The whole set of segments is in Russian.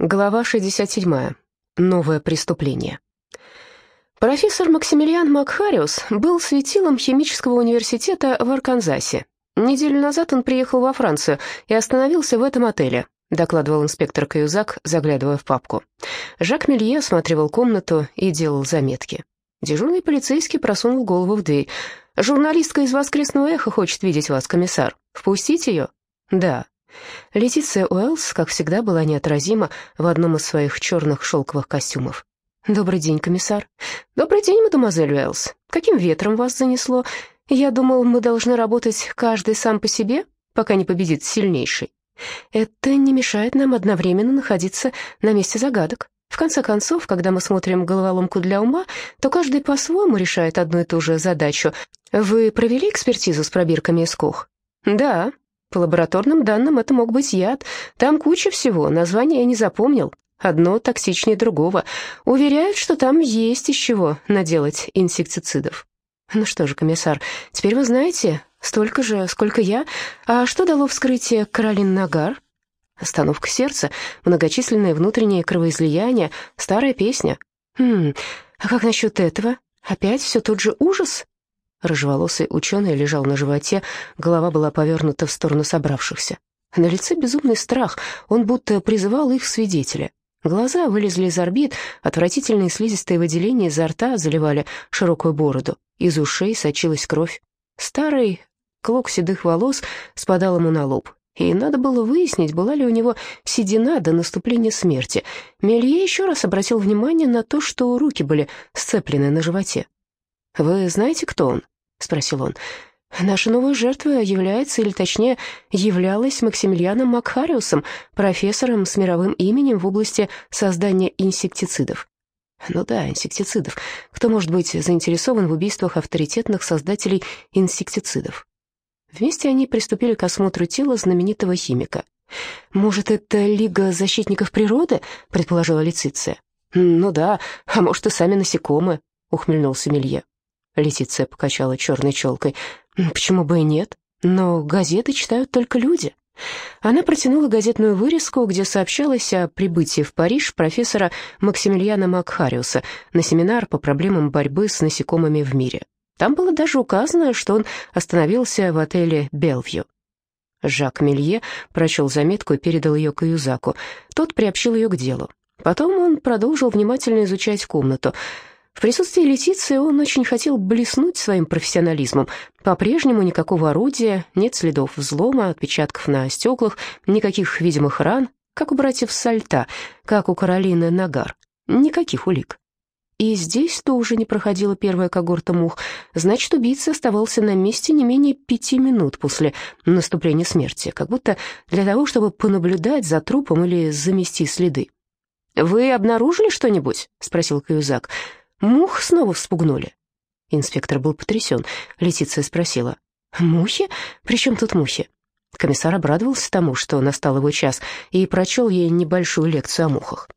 Глава 67. Новое преступление. Профессор Максимилиан Макхариус был светилом химического университета в Арканзасе. Неделю назад он приехал во Францию и остановился в этом отеле, докладывал инспектор Каюзак, заглядывая в папку. Жак Мелье осматривал комнату и делал заметки. Дежурный полицейский просунул голову в дверь. «Журналистка из «Воскресного эха» хочет видеть вас, комиссар. Впустить ее?» «Да», Летиция Уэллс, как всегда, была неотразима в одном из своих черных шелковых костюмов. «Добрый день, комиссар». «Добрый день, мадемуазель Уэллс. Каким ветром вас занесло? Я думал, мы должны работать каждый сам по себе, пока не победит сильнейший. Это не мешает нам одновременно находиться на месте загадок. В конце концов, когда мы смотрим головоломку для ума, то каждый по-своему решает одну и ту же задачу. Вы провели экспертизу с пробирками из кох?» «Да», по лабораторным данным, это мог быть яд. Там куча всего, название я не запомнил. Одно токсичнее другого. Уверяют, что там есть из чего наделать инсектицидов. Ну что же, комиссар, теперь вы знаете столько же, сколько я. А что дало вскрытие Каролин Нагар? Остановка сердца, многочисленные внутренние кровоизлияния, старая песня. Хм, а как насчет этого? Опять все тот же ужас? Рыжеволосый ученый лежал на животе, голова была повернута в сторону собравшихся. На лице безумный страх, он будто призывал их свидетеля. Глаза вылезли из орбит, отвратительные слизистые выделения изо рта заливали широкую бороду, из ушей сочилась кровь. Старый клок седых волос спадал ему на лоб, и надо было выяснить, была ли у него седина до наступления смерти. Мелье еще раз обратил внимание на то, что руки были сцеплены на животе. «Вы знаете, кто он?» — спросил он. «Наша новая жертва является, или точнее, являлась Максимилианом Макхариусом, профессором с мировым именем в области создания инсектицидов». Ну да, инсектицидов. Кто может быть заинтересован в убийствах авторитетных создателей инсектицидов? Вместе они приступили к осмотру тела знаменитого химика. «Может, это Лига защитников природы?» — предположила Лициция. «Ну да, а может, и сами насекомые», — ухмыльнулся Мелье. Летиция покачала черной челкой. «Почему бы и нет? Но газеты читают только люди». Она протянула газетную вырезку, где сообщалось о прибытии в Париж профессора Максимилиана Макхариуса на семинар по проблемам борьбы с насекомыми в мире. Там было даже указано, что он остановился в отеле «Белвью». Жак Мелье прочел заметку и передал ее Каюзаку. Тот приобщил ее к делу. Потом он продолжил внимательно изучать комнату. В присутствии Летиции он очень хотел блеснуть своим профессионализмом. По-прежнему никакого орудия, нет следов взлома, отпечатков на стеклах, никаких видимых ран, как у братьев Сальта, как у Каролины Нагар. Никаких улик. И здесь тоже не проходила первая когорта мух. Значит, убийца оставался на месте не менее пяти минут после наступления смерти, как будто для того, чтобы понаблюдать за трупом или замести следы. «Вы обнаружили что-нибудь?» — спросил Каюзак. Мух снова вспугнули. Инспектор был потрясен. Летиция спросила. «Мухи? При чем тут мухи?» Комиссар обрадовался тому, что настал его час, и прочел ей небольшую лекцию о мухах.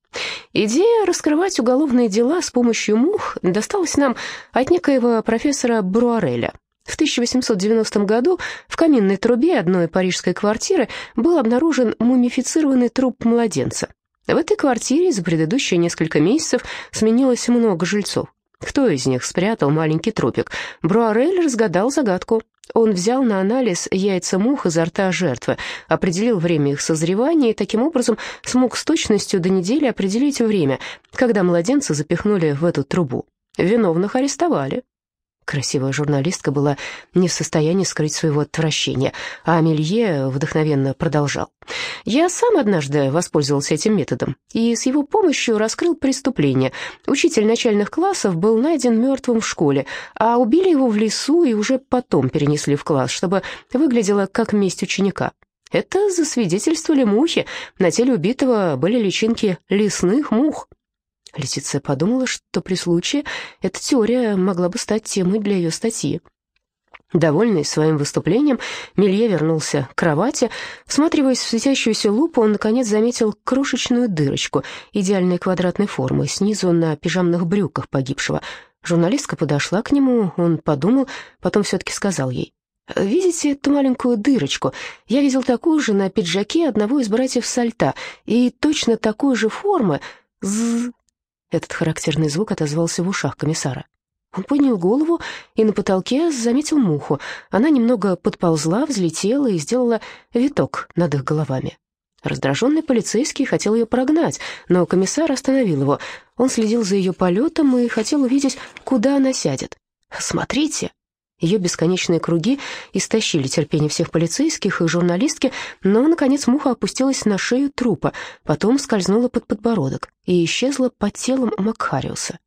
Идея раскрывать уголовные дела с помощью мух досталась нам от некоего профессора Бруареля. В 1890 году в каминной трубе одной парижской квартиры был обнаружен мумифицированный труп младенца. В этой квартире за предыдущие несколько месяцев сменилось много жильцов. Кто из них спрятал маленький трупик? Бруарель разгадал загадку. Он взял на анализ яйца мух изо рта жертвы, определил время их созревания и таким образом смог с точностью до недели определить время, когда младенца запихнули в эту трубу. Виновных арестовали. Красивая журналистка была не в состоянии скрыть своего отвращения, а Амелье вдохновенно продолжал. «Я сам однажды воспользовался этим методом и с его помощью раскрыл преступление. Учитель начальных классов был найден мертвым в школе, а убили его в лесу и уже потом перенесли в класс, чтобы выглядело как месть ученика». Это засвидетельствовали мухи. На теле убитого были личинки лесных мух. Летиция подумала, что при случае эта теория могла бы стать темой для ее статьи. Довольный своим выступлением, Мелье вернулся к кровати. Всматриваясь в светящуюся лупу, он, наконец, заметил крошечную дырочку идеальной квадратной формы снизу на пижамных брюках погибшего. Журналистка подошла к нему, он подумал, потом все-таки сказал ей, Видите эту маленькую дырочку? Я видел такую же на пиджаке одного из братьев Сальта, и точно такой же формы. Этот характерный звук отозвался в ушах комиссара. Он поднял голову и на потолке заметил муху. Она немного подползла, взлетела и сделала виток над их головами. Раздраженный полицейский хотел ее прогнать, но комиссар остановил его. Он следил за ее полетом и хотел увидеть, куда она сядет. «Смотрите!» Ее бесконечные круги истощили терпение всех полицейских и журналистки, но, наконец, муха опустилась на шею трупа, потом скользнула под подбородок и исчезла под телом Макхариуса.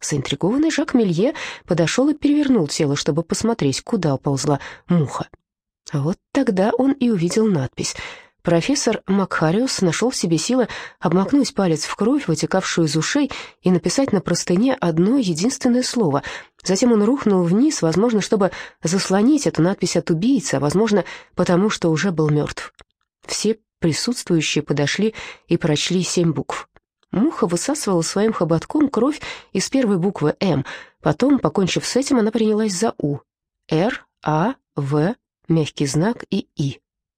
Заинтригованный Жак Мелье подошел и перевернул тело, чтобы посмотреть, куда уползла муха. Вот тогда он и увидел надпись. Профессор Макхариус нашел в себе силы обмакнуть палец в кровь, вытекавшую из ушей, и написать на простыне одно единственное слово. Затем он рухнул вниз, возможно, чтобы заслонить эту надпись от убийцы, а возможно, потому что уже был мертв. Все присутствующие подошли и прочли семь букв. Муха высасывала своим хоботком кровь из первой буквы «М». Потом, покончив с этим, она принялась за «У». «Р», «А», «В», мягкий знак и «И».